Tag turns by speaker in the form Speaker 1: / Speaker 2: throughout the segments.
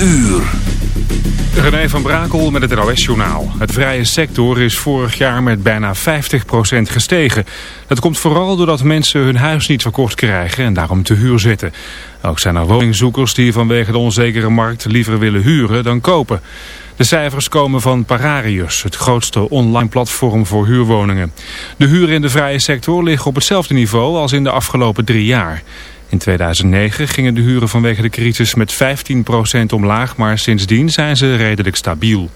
Speaker 1: uur.
Speaker 2: René van Brakel met het NOS-journaal. Het vrije sector is vorig jaar met bijna 50% gestegen. Dat komt vooral doordat mensen hun huis niet verkocht krijgen en daarom te huur zitten. Ook zijn er woningzoekers die vanwege de onzekere markt liever willen huren dan kopen. De cijfers komen van Pararius, het grootste online platform voor huurwoningen. De huren in de vrije sector liggen op hetzelfde niveau als in de afgelopen drie jaar. In 2009 gingen de huren vanwege de crisis met 15% omlaag, maar sindsdien zijn ze redelijk stabiel.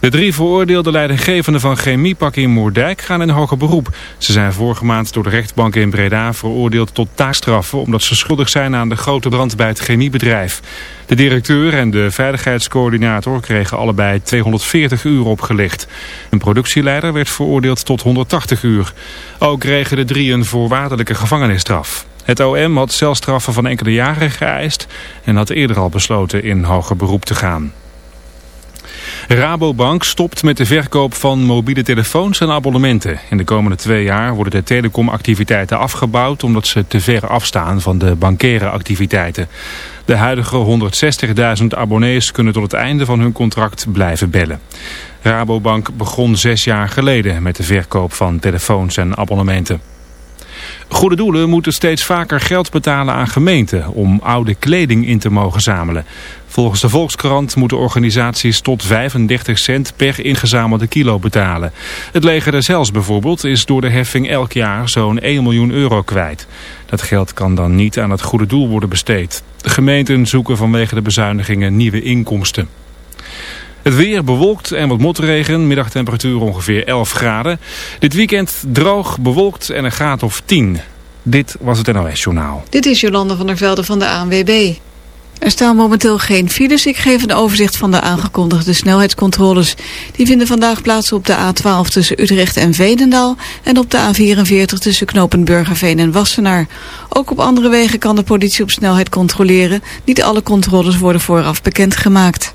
Speaker 2: De drie veroordeelde leidinggevenden van Chemiepak in Moerdijk gaan in hoger beroep. Ze zijn vorige maand door de rechtbank in Breda veroordeeld tot taakstraffen... omdat ze schuldig zijn aan de grote brand bij het chemiebedrijf. De directeur en de veiligheidscoördinator kregen allebei 240 uur opgelicht. Een productieleider werd veroordeeld tot 180 uur. Ook kregen de drie een voorwaardelijke gevangenisstraf. Het OM had celstraffen van enkele jaren geëist en had eerder al besloten in hoger beroep te gaan. Rabobank stopt met de verkoop van mobiele telefoons en abonnementen. In de komende twee jaar worden de telecomactiviteiten afgebouwd... omdat ze te ver afstaan van de bankaire activiteiten. De huidige 160.000 abonnees kunnen tot het einde van hun contract blijven bellen. Rabobank begon zes jaar geleden met de verkoop van telefoons en abonnementen. Goede doelen moeten steeds vaker geld betalen aan gemeenten om oude kleding in te mogen zamelen. Volgens de Volkskrant moeten organisaties tot 35 cent per ingezamelde kilo betalen. Het leger Zels bijvoorbeeld is door de heffing elk jaar zo'n 1 miljoen euro kwijt. Dat geld kan dan niet aan het goede doel worden besteed. De gemeenten zoeken vanwege de bezuinigingen nieuwe inkomsten. Het weer bewolkt en wat motregen. Middagtemperatuur ongeveer 11 graden. Dit weekend droog, bewolkt en een graad of 10. Dit was het NOS Journaal.
Speaker 3: Dit is Jolande van der Velde van de ANWB. Er staan momenteel geen files. Ik geef een overzicht van de aangekondigde snelheidscontroles. Die vinden vandaag plaats op de A12 tussen Utrecht en Veenendaal... en op de A44 tussen Knopenburgerveen en Wassenaar. Ook op andere wegen kan de politie op snelheid controleren. Niet alle controles worden vooraf bekendgemaakt.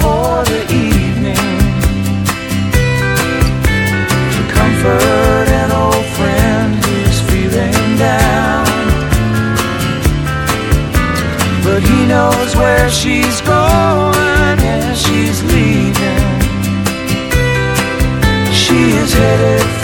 Speaker 4: she's going and she's leaving. She is headed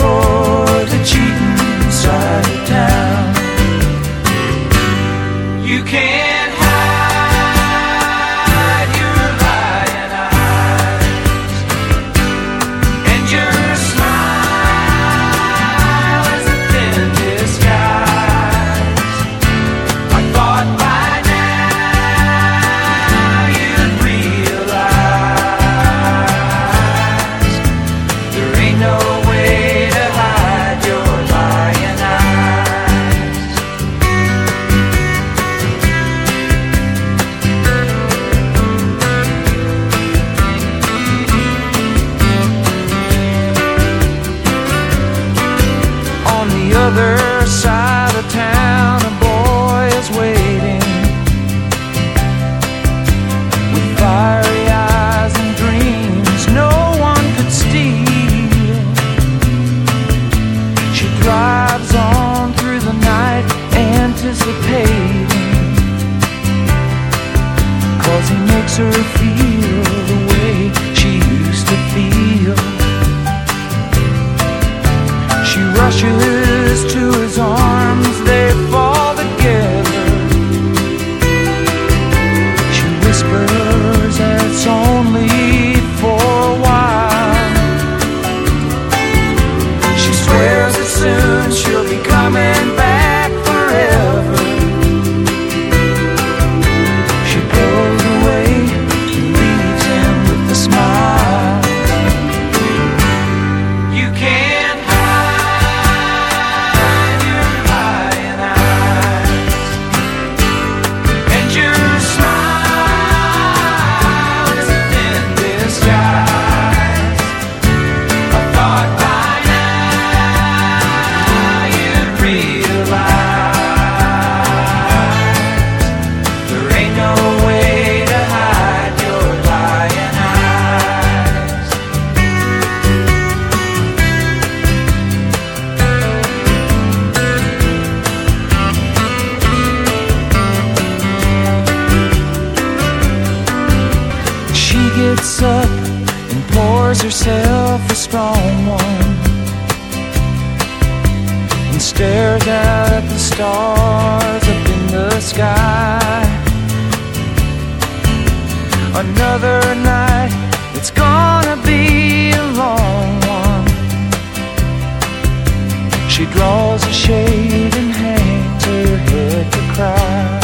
Speaker 4: She draws a shade and hangs her head to cry.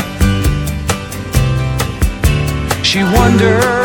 Speaker 4: She wonders.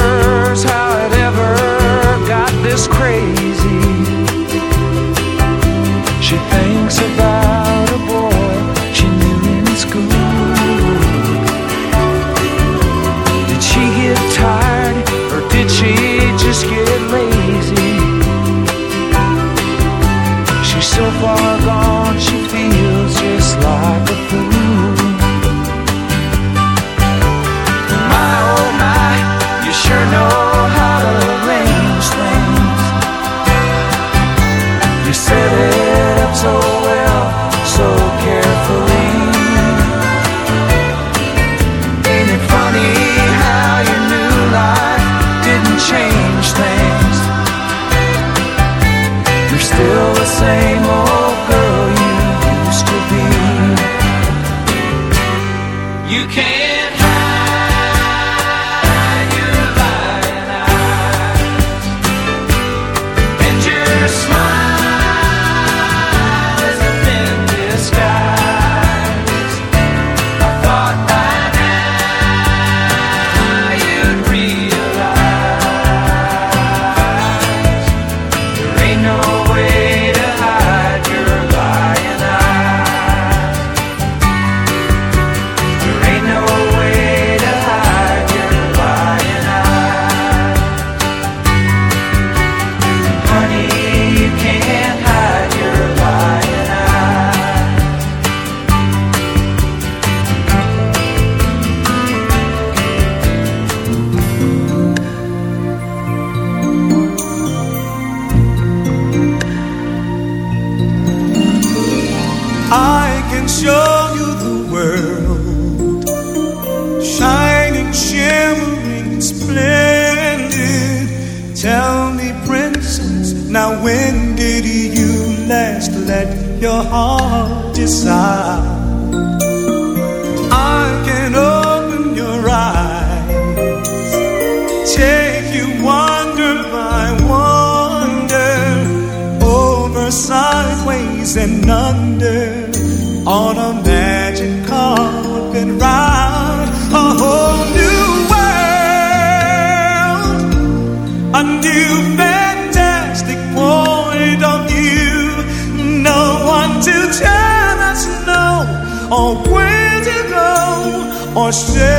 Speaker 4: Your
Speaker 5: heart decide? Or say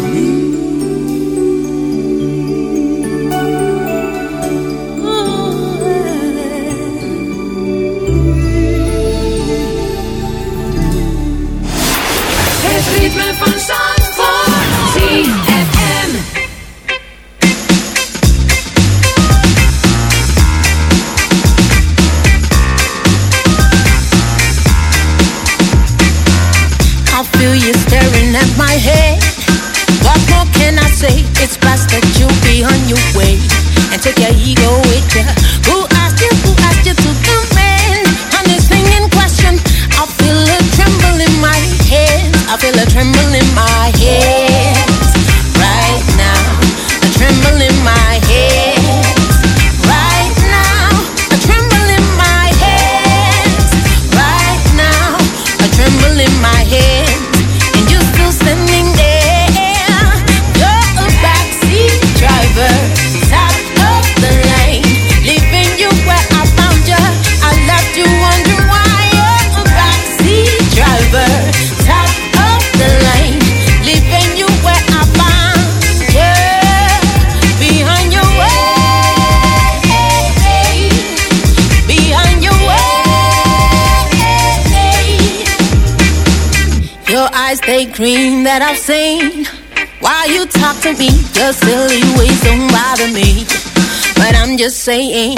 Speaker 6: Het
Speaker 7: saying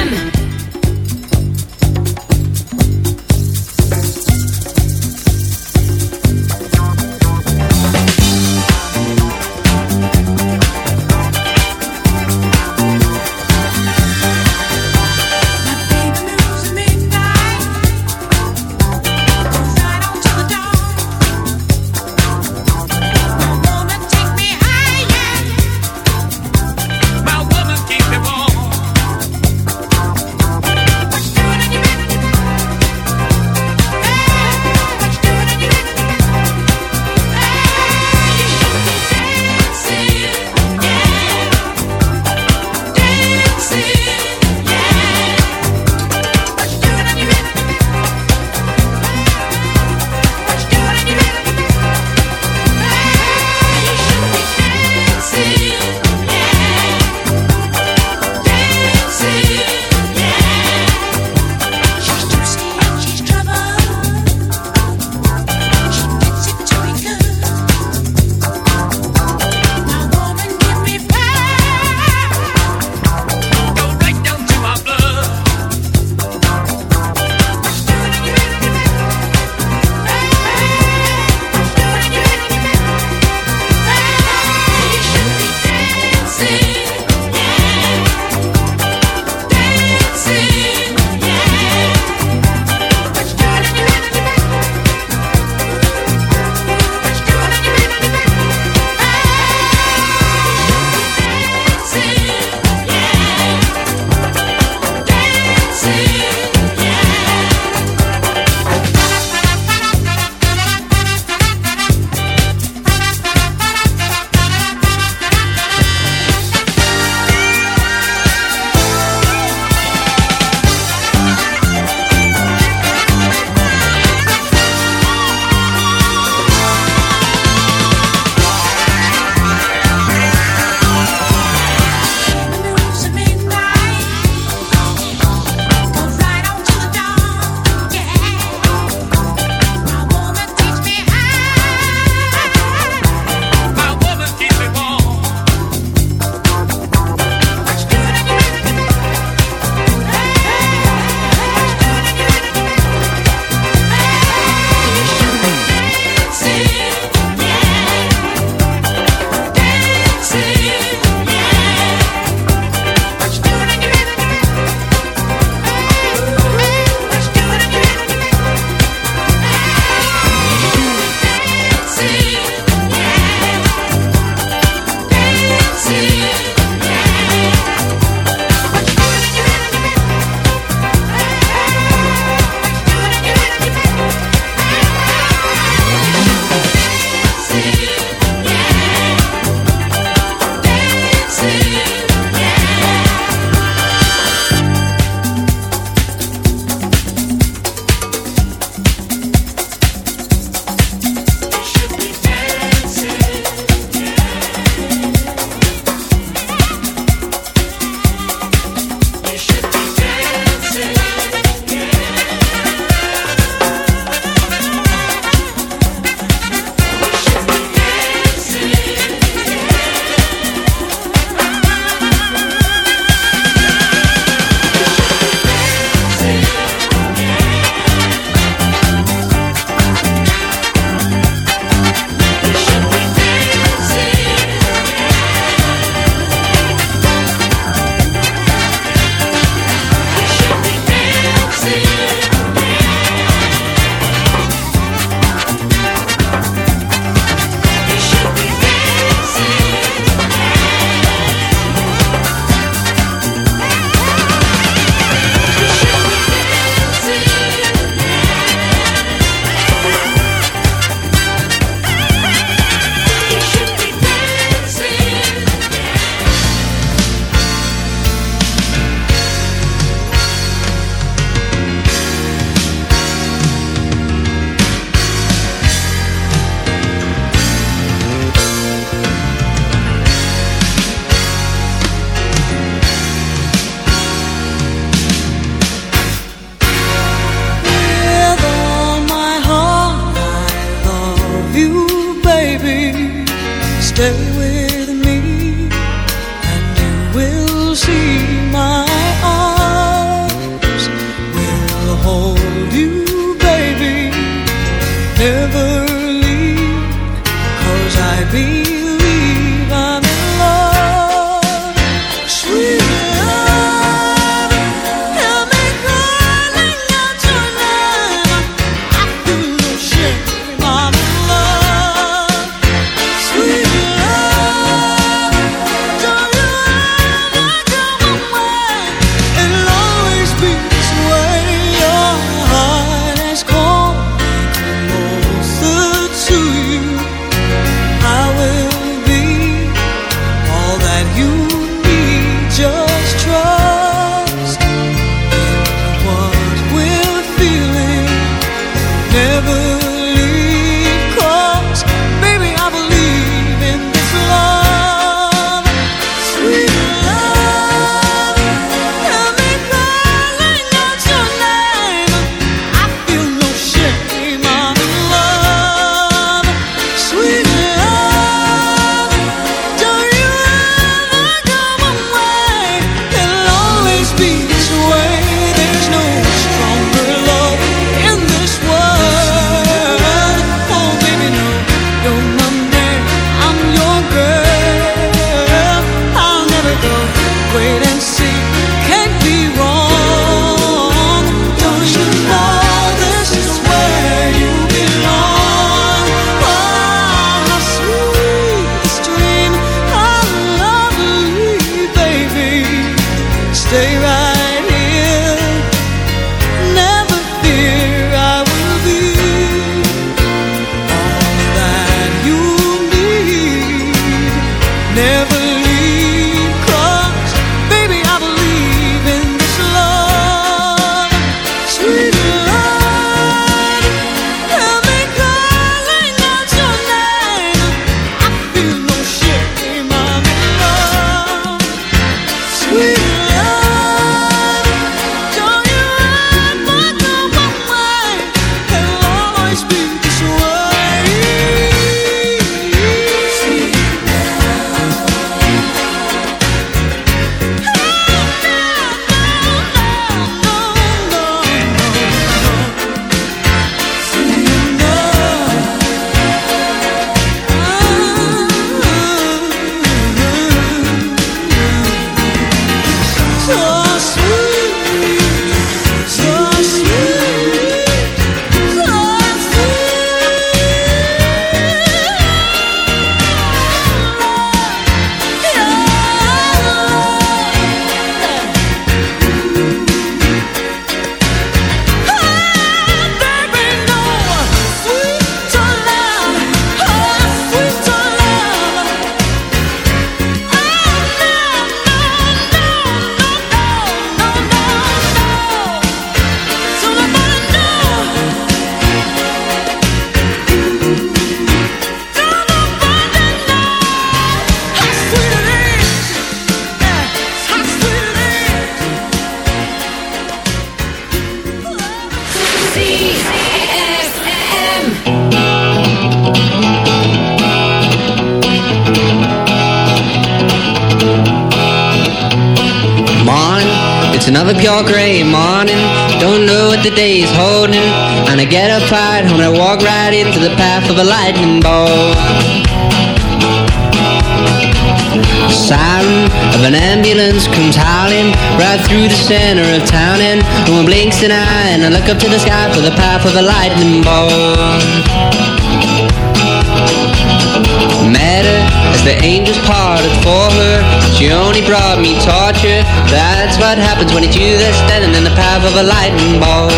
Speaker 8: 22, they're standing in the path of a lightning ball.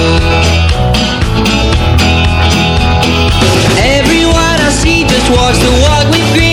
Speaker 8: Everyone I see just walks the walk with green.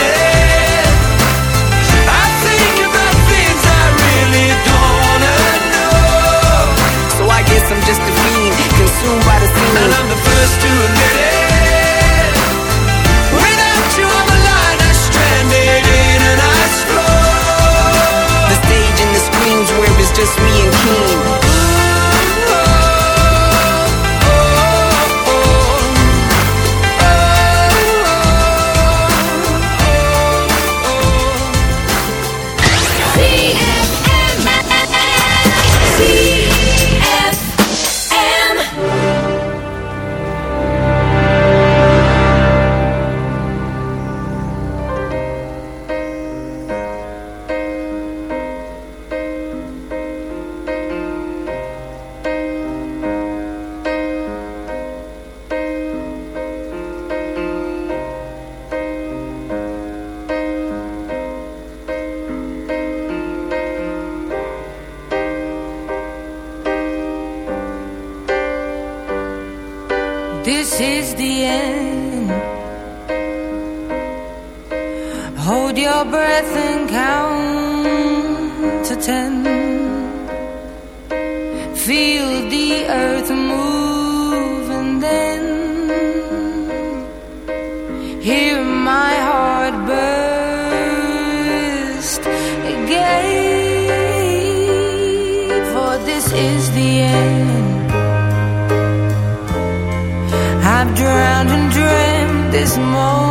Speaker 9: Just a fiend, consumed by the scene.
Speaker 4: And I'm the first to admit it. Without you, I'm a liner stranded in an ice floor.
Speaker 9: The stage and the screens where it's just me and Keen.
Speaker 10: this moment.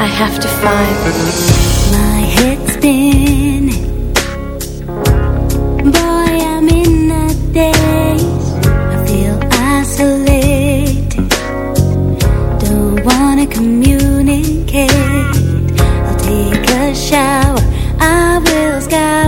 Speaker 11: I have to find.
Speaker 12: My head's spinning. Boy, I'm in a daze. I feel isolated. Don't wanna communicate. I'll take a shower. I will scour.